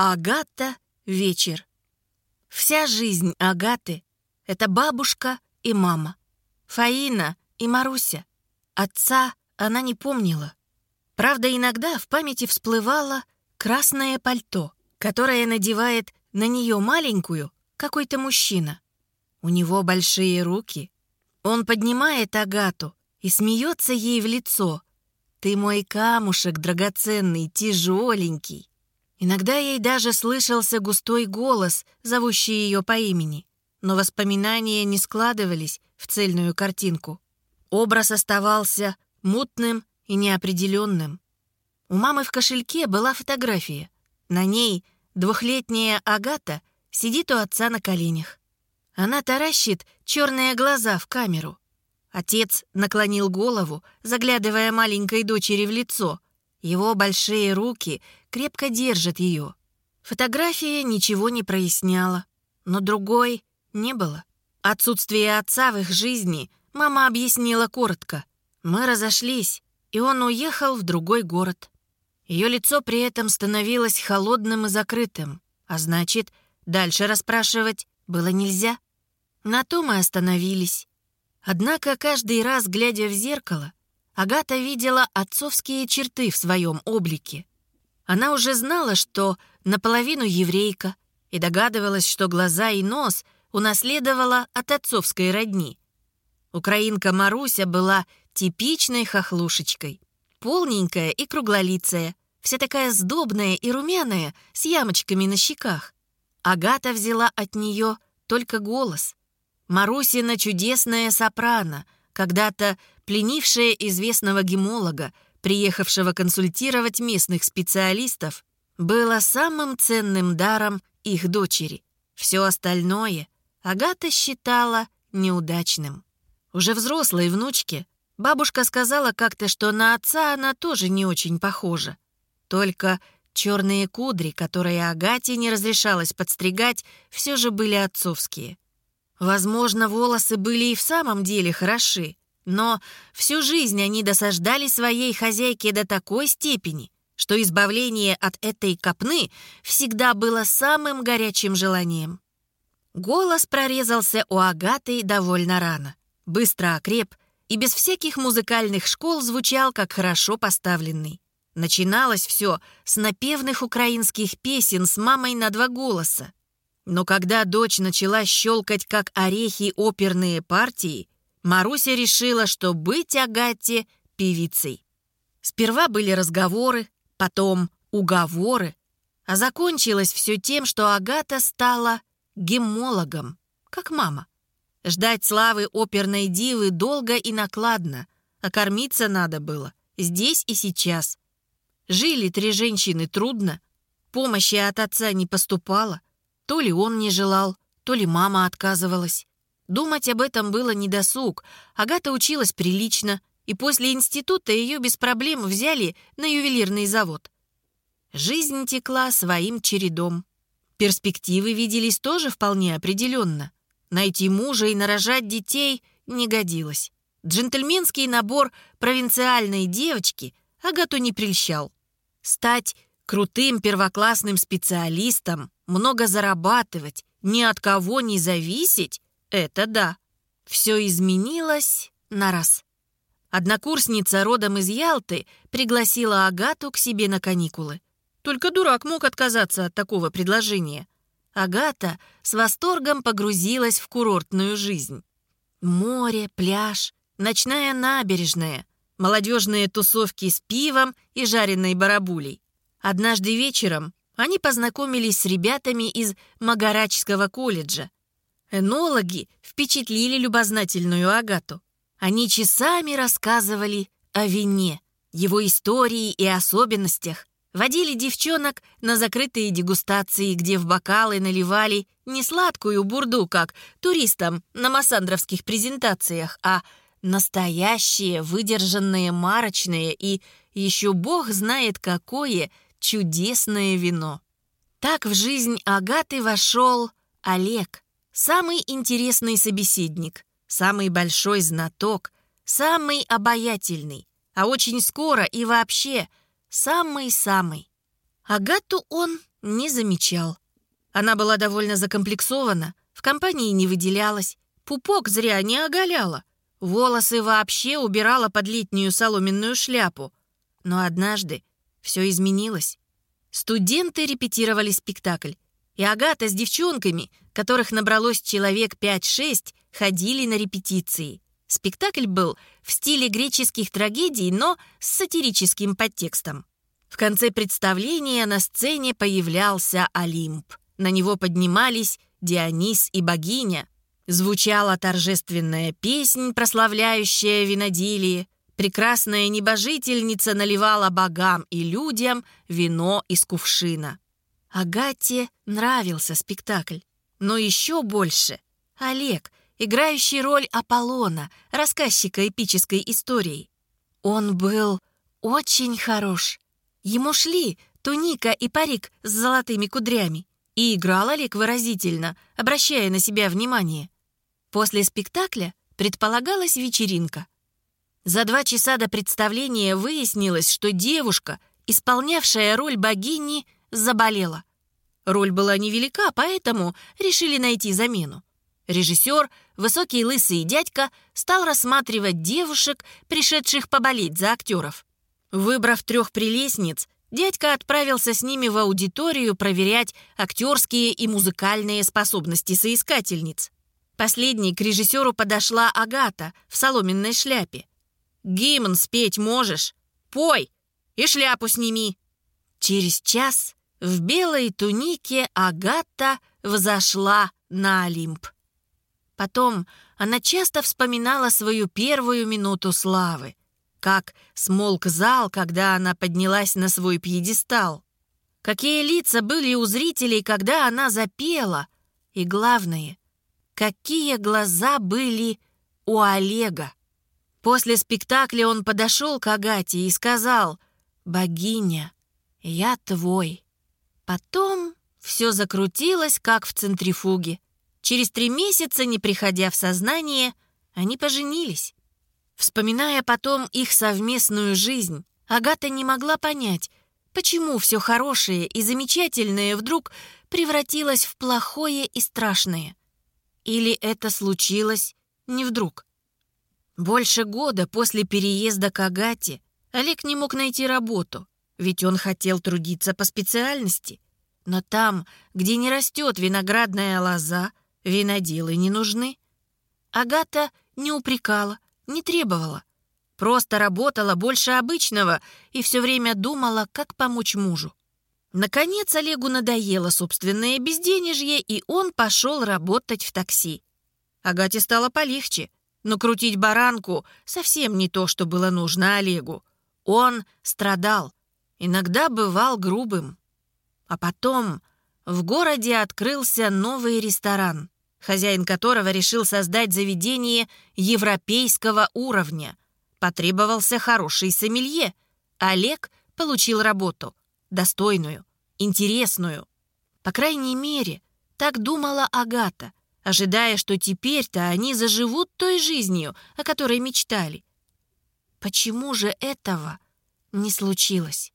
Агата вечер. Вся жизнь Агаты — это бабушка и мама. Фаина и Маруся. Отца она не помнила. Правда, иногда в памяти всплывало красное пальто, которое надевает на нее маленькую какой-то мужчина. У него большие руки. Он поднимает Агату и смеется ей в лицо. «Ты мой камушек драгоценный, тяжеленький». Иногда ей даже слышался густой голос, зовущий ее по имени. Но воспоминания не складывались в цельную картинку. Образ оставался мутным и неопределенным. У мамы в кошельке была фотография. На ней двухлетняя Агата сидит у отца на коленях. Она таращит черные глаза в камеру. Отец наклонил голову, заглядывая маленькой дочери в лицо. Его большие руки крепко держат ее. Фотография ничего не проясняла, но другой не было. Отсутствие отца в их жизни мама объяснила коротко. Мы разошлись, и он уехал в другой город. Ее лицо при этом становилось холодным и закрытым, а значит, дальше расспрашивать было нельзя. На то мы остановились. Однако каждый раз, глядя в зеркало, Агата видела отцовские черты в своем облике. Она уже знала, что наполовину еврейка, и догадывалась, что глаза и нос унаследовала от отцовской родни. Украинка Маруся была типичной хохлушечкой. Полненькая и круглолицая, вся такая сдобная и румяная, с ямочками на щеках. Агата взяла от нее только голос. Марусина чудесная сопрано, когда-то пленившая известного гемолога, приехавшего консультировать местных специалистов, было самым ценным даром их дочери. Все остальное Агата считала неудачным. Уже взрослой внучке Бабушка сказала как-то, что на отца она тоже не очень похожа. Только черные кудри, которые Агате не разрешалось подстригать, все же были отцовские. Возможно, волосы были и в самом деле хороши, но всю жизнь они досаждали своей хозяйке до такой степени, что избавление от этой копны всегда было самым горячим желанием. Голос прорезался у Агаты довольно рано. Быстро окреп — и без всяких музыкальных школ звучал как хорошо поставленный. Начиналось все с напевных украинских песен с мамой на два голоса. Но когда дочь начала щелкать как орехи оперные партии, Маруся решила, что быть Агате певицей. Сперва были разговоры, потом уговоры, а закончилось все тем, что Агата стала гемологом, как мама. Ждать славы оперной дивы долго и накладно, а кормиться надо было здесь и сейчас. Жили три женщины трудно, помощи от отца не поступало, то ли он не желал, то ли мама отказывалась. Думать об этом было недосуг. Агата училась прилично, и после института ее без проблем взяли на ювелирный завод. Жизнь текла своим чередом. Перспективы виделись тоже вполне определенно. Найти мужа и нарожать детей не годилось. Джентльменский набор провинциальной девочки Агату не прельщал. Стать крутым первоклассным специалистом, много зарабатывать, ни от кого не зависеть — это да. Все изменилось на раз. Однокурсница родом из Ялты пригласила Агату к себе на каникулы. Только дурак мог отказаться от такого предложения — Агата с восторгом погрузилась в курортную жизнь. Море, пляж, ночная набережная, молодежные тусовки с пивом и жареной барабулей. Однажды вечером они познакомились с ребятами из Магарачского колледжа. Энологи впечатлили любознательную Агату. Они часами рассказывали о вине, его истории и особенностях, Водили девчонок на закрытые дегустации, где в бокалы наливали не сладкую бурду, как туристам на массандровских презентациях, а настоящее, выдержанное, марочное и еще бог знает какое чудесное вино. Так в жизнь Агаты вошел Олег, самый интересный собеседник, самый большой знаток, самый обаятельный, а очень скоро и вообще – Самый-самый. Агату он не замечал. Она была довольно закомплексована, в компании не выделялась, пупок зря не оголяла, волосы вообще убирала под летнюю соломенную шляпу. Но однажды все изменилось. Студенты репетировали спектакль, и Агата с девчонками, которых набралось человек 5-6, ходили на репетиции. Спектакль был в стиле греческих трагедий, но с сатирическим подтекстом. В конце представления на сцене появлялся Олимп. На него поднимались Дионис и богиня. Звучала торжественная песнь, прославляющая винодилие. Прекрасная небожительница наливала богам и людям вино из кувшина. Агате нравился спектакль. Но еще больше Олег, играющий роль Аполлона, рассказчика эпической истории. Он был очень хорош. Ему шли туника и парик с золотыми кудрями. И играл Олег выразительно, обращая на себя внимание. После спектакля предполагалась вечеринка. За два часа до представления выяснилось, что девушка, исполнявшая роль богини, заболела. Роль была невелика, поэтому решили найти замену. Режиссер, высокий лысый дядька, стал рассматривать девушек, пришедших поболеть за актеров. Выбрав трех прелестниц, дядька отправился с ними в аудиторию проверять актерские и музыкальные способности соискательниц. Последней к режиссеру подошла Агата в соломенной шляпе. «Гимн спеть можешь? Пой! И шляпу сними!» Через час в белой тунике Агата взошла на Олимп. Потом она часто вспоминала свою первую минуту славы, как смолк зал, когда она поднялась на свой пьедестал, какие лица были у зрителей, когда она запела, и, главное, какие глаза были у Олега. После спектакля он подошел к Агате и сказал «Богиня, я твой». Потом все закрутилось, как в центрифуге. Через три месяца, не приходя в сознание, они поженились. Вспоминая потом их совместную жизнь, Агата не могла понять, почему все хорошее и замечательное вдруг превратилось в плохое и страшное. Или это случилось не вдруг. Больше года после переезда к Агате Олег не мог найти работу ведь он хотел трудиться по специальности. Но там, где не растет виноградная лоза, виноделы не нужны. Агата не упрекала, не требовала. Просто работала больше обычного и все время думала, как помочь мужу. Наконец Олегу надоело собственное безденежье, и он пошел работать в такси. Агате стало полегче, но крутить баранку совсем не то, что было нужно Олегу. Он страдал, иногда бывал грубым. А потом в городе открылся новый ресторан, хозяин которого решил создать заведение европейского уровня. Потребовался хороший сомелье. Олег получил работу, достойную, интересную. По крайней мере, так думала Агата, ожидая, что теперь-то они заживут той жизнью, о которой мечтали. Почему же этого не случилось?